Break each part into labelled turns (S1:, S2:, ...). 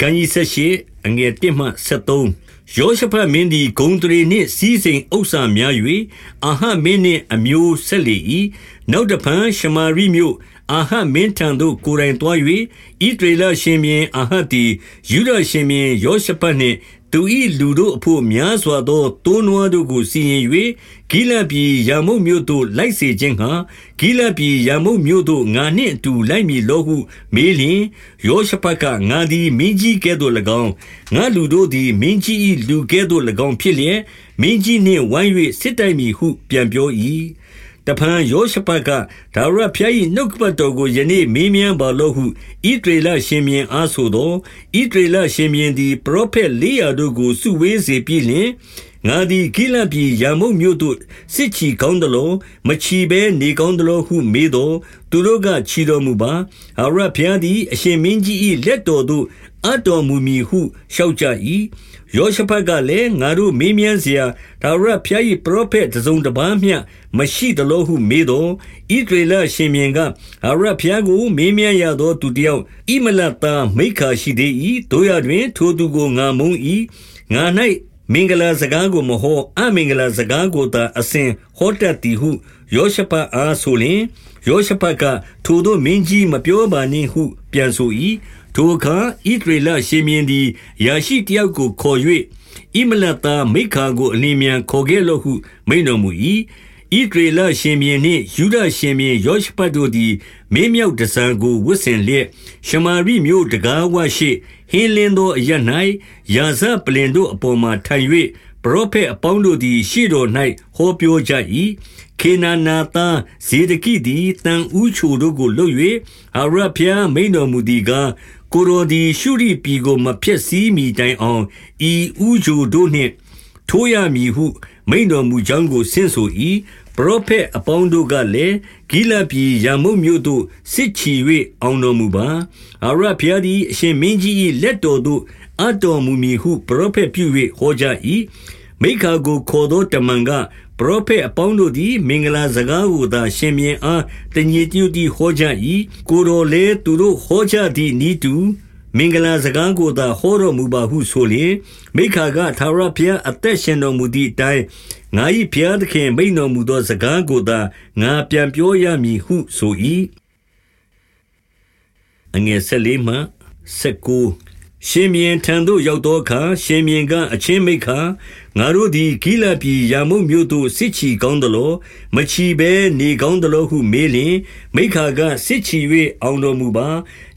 S1: ခန်းကြီးဆက်ရှိအငယ်1မှ73ယောရှဖတ်မင်းသည်ဂုံတရီနှင့်စီးစိမ်ဥစ္စာများ၍အာဟမင်းနှင့်အမျိုးဆက်လေ၏နောက်တဖန်ရှမာရိမြို့အာဟမင်းထံသို့ကိုယ်တိုင်သွား၍ဣဒရေလရှင်ဘင်အာဟသည်ယူဒရှင်ဘင်ယောရှဖတ်နှင့် သူ၏လူတို့အဖို့များစွာသောတိုးနွားတို့ကိုစီရင်၍ဂိလပြည်ရာမုတ်မြို့သို့လိုက်စေခြင်းဟံဂိလပြည်ရာမုတ်မြို့သို့ငါနှင့်အတူလိုက်မည်လောဟုမေးလျင်ယောရှဖတ်ကငါသည်မင်းကြီးကဲ့သို့၎င်းငါလူတို့သည်မင်းကြီး၏လူကဲ့သို့၎င်းဖြစ်လျက်မင်းကြီးနှင့်ဝိုင်း၍စစ်တိုက်မည်ဟုပြန်ပြော၏ တဖန်ယောရှဖတ်ကဒါဝရဖျား၏နှုတ်ကပတ်တော်ကိုယနေ့မေးမြန်းပါလောဟုဣဒေလရှင်မြင်းအားဆိုသောဣဒေလရှင်မြင်းသည်ပရောဖက်လေးရာတို့ကိုစုဝေးစေပြီးလျှင်ငါသည်ဂိလပြည်ရာမုတ်မြို့သို့စစ်ချီကောင်းသလိုမချီဘဲနေကောင်းသလိုဟုမေးတော်သူတို့ကချီတော်မူပါအရဖျားသည်အရှင်မင်းကြီး၏လက်တော်သို့ အပ်တော်မူမည်ဟုလျှောက်ကြ၏ယောရှဖတ်ကလည်းငါတို့မေးမြန်းစရာဒါဝရဖျား၏ပရောဖက်တစုံတစ်ပါးမျှမရှိသလိုဟုမေးတော်ဣဒရေလရှင်မြင်ကဒါဝရဖျားကိုမေးမြန်းရသောသူတယောက်ဣမလတာမိခါရှိသေး၏တို့ရတွင် ထိုသူကိုငါမုံ၏ငါ၌မင်္ဂလာစကားကိုမဟောအမင်္ဂလာစကားကိုသာအစဉ်ဟောတတ်သည်ဟုယောရှဖတ်အားဆိုလျင်ယောရှဖတ်ကထိုသို့မင်းကြီးမပြောပါနှင့်ဟုပြန်ဆို၏ ထိုအခါဣသရေလရှင်မြင်းသည်ယာရှိတယောက်ကိုခေါ်၍ဣမလတာမိခါကိုအလင်းမြန်ခေါ်ခဲ့လော့ဟုမိန်တော်မူ၏ဣဒရေလရှင်မြင်းနှင့်ယူဒရှင်မြင်းယောရှဖတ်တို့သည်မင်းမြောက်တစံကိုဝတ်ဆင်လျက်ရှမာရိမြို့တကားဝရှိဟင်းလင်းသောအရ၌ယာဇပလင်တို့အပေါ်မှထိုင်၍ပရောဖက်အပေါင်းတို့သည်ရှေ့တော်၌ဟောပြောကြ၏ခေနာနာသားဇေဒကိသည်တန်ဥချိုတို့ကိုလွတ်၍အာရဖျားမိန်တော်မူသည်ကား ကိုရိုဒီရှုရိပြည်ကို မဖျက်ဆီးမိတိုင်အောင်ဤဥချိုတို့နှင့် ထိုးရမည်ဟု မိန်တော်မူကြောင်းကို ဆင့်ဆို၏ပရောဖက်အပေါင်းတို့ကလည်း ဂိလပြည်ရမုတ်မြို့သို့ စစ်ချီ၍အောင်တော်မူပါအာရဖျားသည် အရှင်မင်းကြီး၏လက်တော်သို့အတော်မူမည်ဟု ပရောဖက်ပြု၍ဟောကြ၏မိခါကိုခေါ်သောတမန်က ပရောဖက်အပေါင်းတို့သည် မင်္ဂလာစကားကိုသာ ရှင်မြင်အားတညီတညွတ်တီဟောကြ၏ကိုတော်လည်းသူတို့ဟောကြသည့်ဤတူမင်္ဂလာစကားကိုသာဟောတော်မူပါဟုဆိုလျင်မိခါကသာရဖျားအသက်ရှင်တော်မူသည့်အတိုင်းငါ၏ဖျားသခင်မိန်တော်မူသောစကားကိုသာငါပြန်ပြောရမည်ဟုဆို၏အငယ်၁၄မှ၁၉ ရှင်မြင်းထံသို့ရောက်သောအခါရှင်မြင်းကအချင်းမိခါငါတို့သည်ဂိလပြည်ရာမုတ်မြို့သို့စစ်ချီကောင်းသလိုမချီဘဲနေကောင်းသလိုဟုမေးလျင်မိခါကစစ်ချီ၍အောင်တော်မူပါ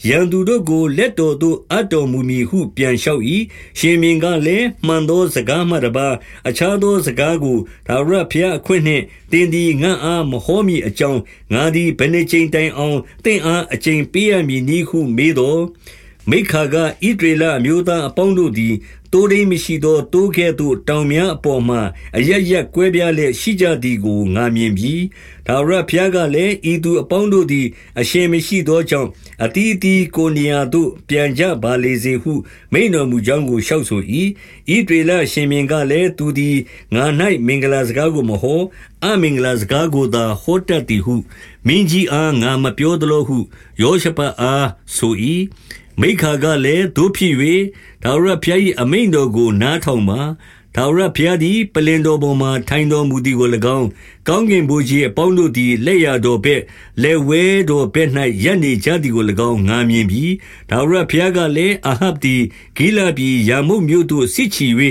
S1: ရန်သူတို့ကိုလက်တော်သို့အတော်မူမည်ဟုပြန်လျှောက်၏ရှင်မြင်းကလည်းမှန်သောစကားမှတပါအခြားသောစကားကိုဒါဝရဖျားအခွင့်နှင့်တင်းဒီငန့်အားမဟောမီအကြောင်းငါသည်ဘယ်နှချိန်တိုင်အောင်တင့်အားအချိန်ပေးရမည်နည်းဟုမေးတော် မိခါကဣဒရေလအမျိုးသားအပေါင်းတို့သည်တိုးရင်းမရှိသောတိုးကဲ့သို့တောင်များအပေါ်မှအရရက်ကွဲပြားလျက်ရှိကြသည်ကိုငါမြင်ပြီးဒါဝရဖျားကလည်းဤသူအပေါင်းတို့သည် အရှင်မရှိသောကြောင့်အတီးတီကိုနေရာသို့ပြန်ကြပါလေစေဟု မိန်တော်မူကြောင်းကိုလျှောက်ဆို၏ဤဒေလရှင်မြင်ကလည်းသူသည်ငါ၌မင်္ဂလာစကားကိုမဟောအမင်္ဂလာစကားကိုသာဟောတတ်သည်ဟုမင်းကြီးအားငါမပြောသလိုဟုယောရှဖတ်အားဆို၏ မိခါကလည်းတို့ဖြစ်၍ဒါဝရဖျား၏အမိန်တော်ကို နားထောင်ပါဒါဝရဖျားသည်ပလင်တော်ပေါ်မှထိုင်တော်မူသည်ကို၎င်းကောင်းကင်ဘုရားအပေါင်းတို့သည်လက်ရတော်ဘက်လက်ဝဲတော်ဘက်၌ရပ်နေကြသည်ကို၎င်းငာမြင်ပြီးဒါဝရဖျားကလည်းအာဟပ်သည်ဂိလပြည်ရာမုတ်မြို့သို့စစ်ချီ၍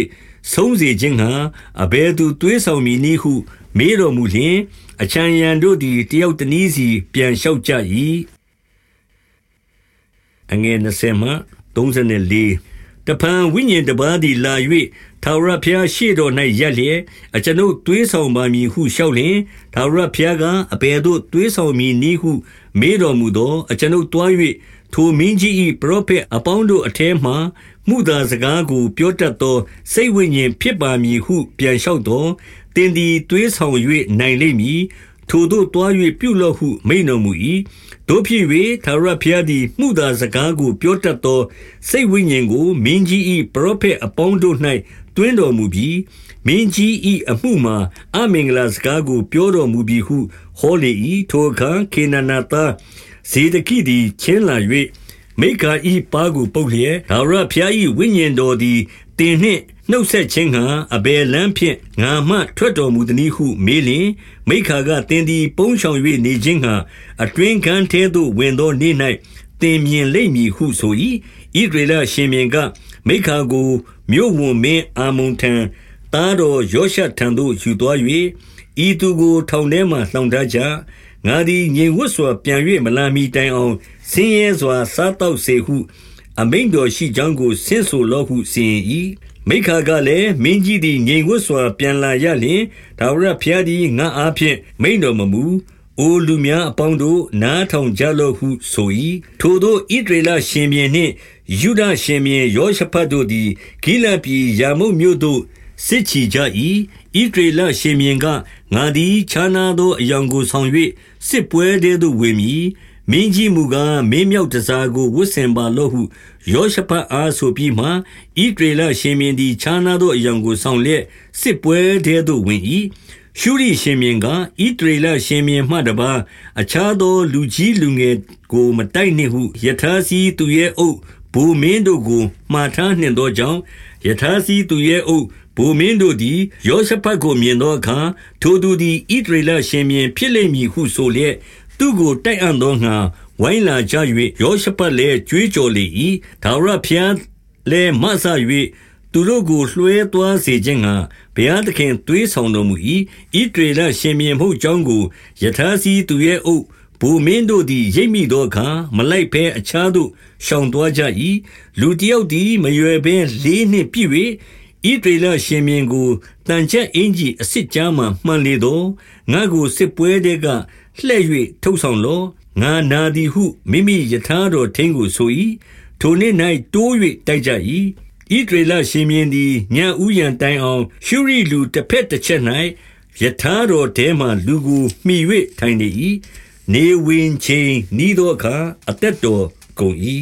S1: ဆုံးစေခြင်းဟာအဘဲသူသွေးဆောင်မည်နည်းဟုမေးတော်မူလျင်အချံရန်တို့သည်တယောက်တနည်းစီပြန်လျှောက်ကြ၏ အငယ်20မှ34တပံဝိညာဉ်တပါးသည်လာ၍ထာဝရဘုရားရှေ့တော်၌ရက်လျက်အကျွန်ုပ်သွေးဆောင်ပါမည်ဟုလျှောက်လျင်ထာဝရဘုရားကအဘယ်သို့သွေးဆောင်မည်နည်းဟု မေးတော်မူသောအကျွန်ုပ်တွား၍ထိုမင်းကြီး၏ပရောဖက်အပေါင်းတို့အထဲမှမှုသာစကားကိုပြောတတ်သောစိတ်ဝိညာဉ်ဖြစ်ပါမည်ဟု ပြန်လျှောက်တော်တင်သည်သွေးဆောင်၍နိုင်လိမ့်မည်ထိုသို့တွား၍ပြုလော့ဟုမိန်တော်မူ၏ တို့ဖြစ်၍သာရဖျားသည်မှုသာစကားကို ပြောတတ်သော စိတ်ဝိညာဉ်ကို မင်းကြီး၏ပရောဖက်အပေါင်းတို့၌တွင်းတော်မူပြီးမင်းကြီး၏အမှုမှာ အမင်္ဂလာစကားကို ပြောတော်မူပြီးဟု ဟောလေ၏ထိုအခါ ခေနနာသားဇေဒကိသည် ချင်းလာ၍မိခာဤပါကို ပုတ်လျက်ဒါဝရဖျားဤဝိညာဉ်တော်သည်တင်နှင့် နှုတ်ဆက်ခြင်းဟံအဘယ်လမ်းဖြင့်ငါမှထွက်တော်မူသည်ဟုမေးလျင်မိခါကတင်သည်ပုံးဆောင်၍နေခြင်းဟံအတွင်ခံထဲသို့ဝင်သောနေ့၌တင်မြင်လိမ့်မည်ဟုဆို၏ဣဒရေလရှင်မြင်ကမိခါကိုမြို့ဝန်မင်းအာမုန်ထံတားတော်ယောရှထံသို့ယူသွား၍ဤသူကိုထောင်ထဲမှလှောင်ထားကြငါသည်ငြိမ်ဝတ်စွာပြန်၍မလာမီတိုင်အောင်ဆင်းရဲစွာစားတော့စေဟု အမိန်တော်ရှိကြောင်းကိုဆင့်ဆိုလော့ဟုစီရင်၏ မိခါကလည်းမင်းကြီးသည်ငြိမ်ဝတ်စွာ ပြန်လာရလျင်ဒါဝရဖျားသည်ငါအားဖြင့်မိန်တော်မမူအိုလူများအပေါင်းတို့နားထောင်ကြလော့ဟုဆို၏ထိုသောဣဒရေလရှင်ဘီနှင့်ယူဒရှင်ဘီယောရှဖတ်တို့သည်ဂိလပြည်ယာမုတ်မြို့သို့စစ်ချီကြ၏ဣဒရေလရှင်ဘီကငါသည်ခြားနာသောအယောင်ကိုဆောင်၍စစ်ပွဲတဲသို့ဝင်မည် မင်းကြီးမူကားမင်းမြောက်တစားကိုဝတ်ဆင်ပါလော့ဟုယောရှဖတ်အားဆိုပြီးမှဣဒရေလရှင်ဘီသည်ခြားနာသောအယောင်ကိုဆောင်လျက်စစ်ပွဲတဲသို့ဝင်၏ရှုရိရှင်မြင်ကဣတရေလရှင်မြင်မှတပါအခြားသောလူကြီးလူငယ်ကိုမတိုက်နှင့်ဟုယထာစီသူရဲ့အုပ်ဘူမင်းတို့ကိုမှားထားနှင့်သောကြောင့်ယထာစီသူရဲ့အုပ်ဘူမင်းတို့သည်ယောရှဖတ်ကိုမြင်သောအခါထိုသူသည်ဣတရေလရှင်မြင်ဖြစ်လိမ့်မည်ဟုဆိုလျက် သူကိုတိုက်အံ့သောငါဝိုင်းလာကြ၍ယောရှဖတ်လည်း ကြွေးကြော်လေ၏ဒါဝရဖျားလည်းမဆ၍သူတို့ကို လွှဲသွားစေခြင်းငှါ ဘုရားသခင်သွေးဆောင်တော်မူ၏ဣတရေလရှင်မြင်မှုကြောင်းကိုယထာစီသူရဲ့အုပ်ဘူမင်းတို့သည် ရိပ်မိသောအခါ မလိုက်ဘဲ အခြားသို့ ရှောင်သွားကြ၏လူတယောက်သည် မရွယ်ဘဲလေးနှင့်ပြည့်၍ဣတရေလရှင်မြင်ကိုတန်ချက်အင်ကြီးအစ်စ်ကြားမှမှန်လေသောငါကိုစစ်ပွဲတဲက လှဲ့၍ထုတ်ဆောင်လောငါနာသည်ဟုမိမိယထာတော်ထင်းကိုဆို၏ထိုနေ့၌တိုး၍တိုက်ကြ၏ဣဒရေလရှင်မြင်းသည်ညံဥယံတိုင်အောင်ရှုရိလူတစ်ဖက်တစ်ချက်၌ယထာတော်တဲမှလူကိုမှီ၍ထိုင်နေ၏နေဝင်ချင်းဤသောအခါအသက်တော်ကုန်၏